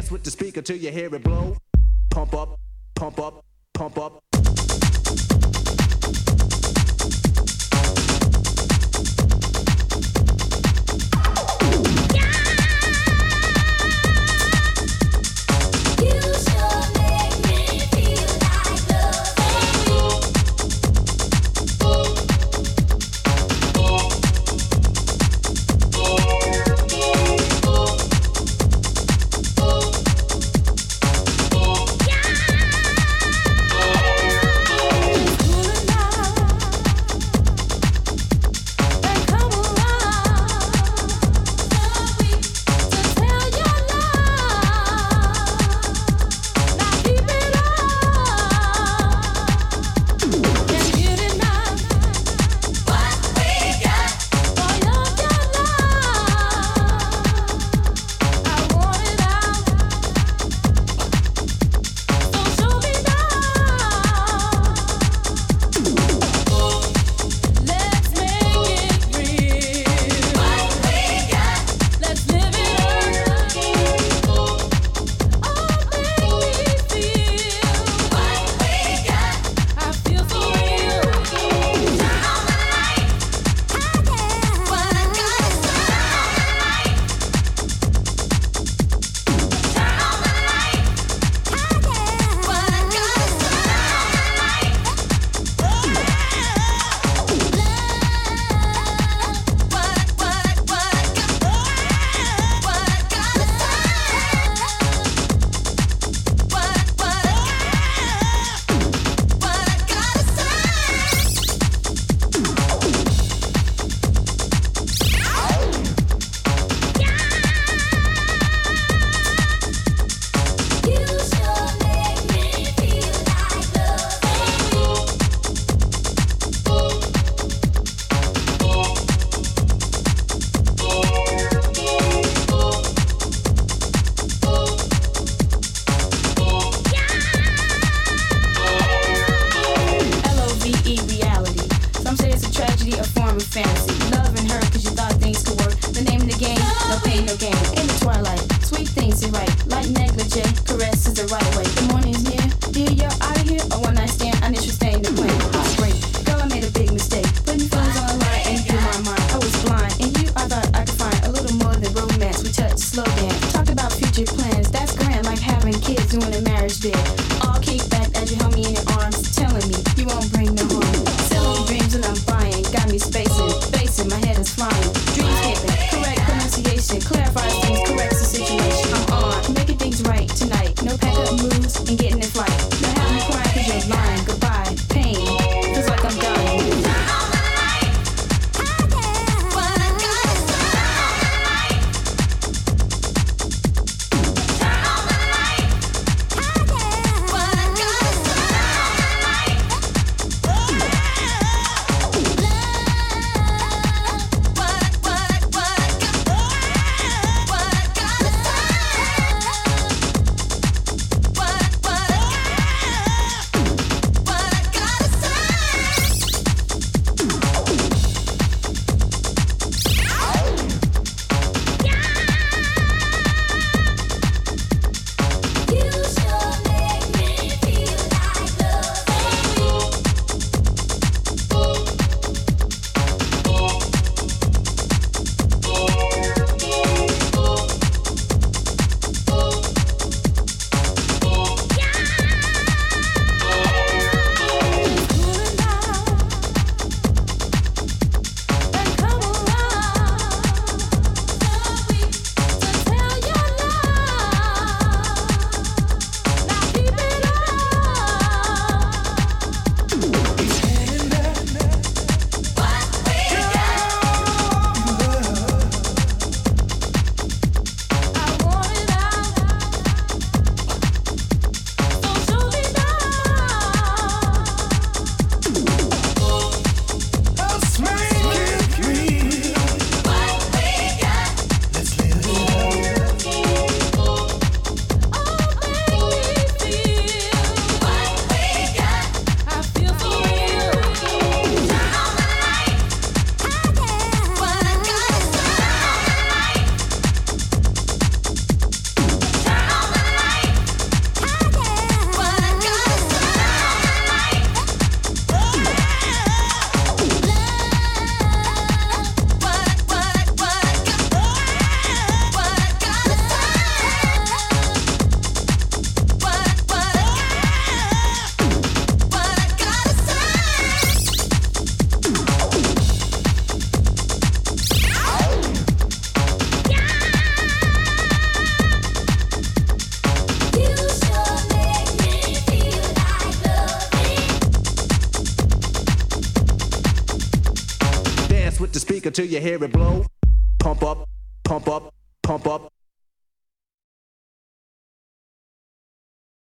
Dance with the speaker till you hear it blow. Pump up, pump up, pump up. a fantasy. Loving her cause you thought things could work. The name of the game, no pain, no gain. In the twilight, sweet things you write. Like negligence, caresses the right way. The morning's near, dear, you're out of here. A one night stand, I need to stay in the play. Heartbreak, girl, I made a big mistake. Putting phones on line and through my mind. I was blind, and you, I thought I could find a little more than romance. We touch slow dance. Talk about future plans, that's grand, like having kids, doing a marriage bid. The speaker till you hear it blow. Pump up, pump up, pump up,